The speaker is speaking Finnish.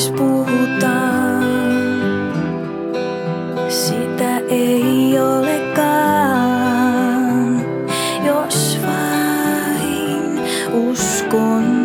siis. Sitä ei olekaan, jos vain uskon.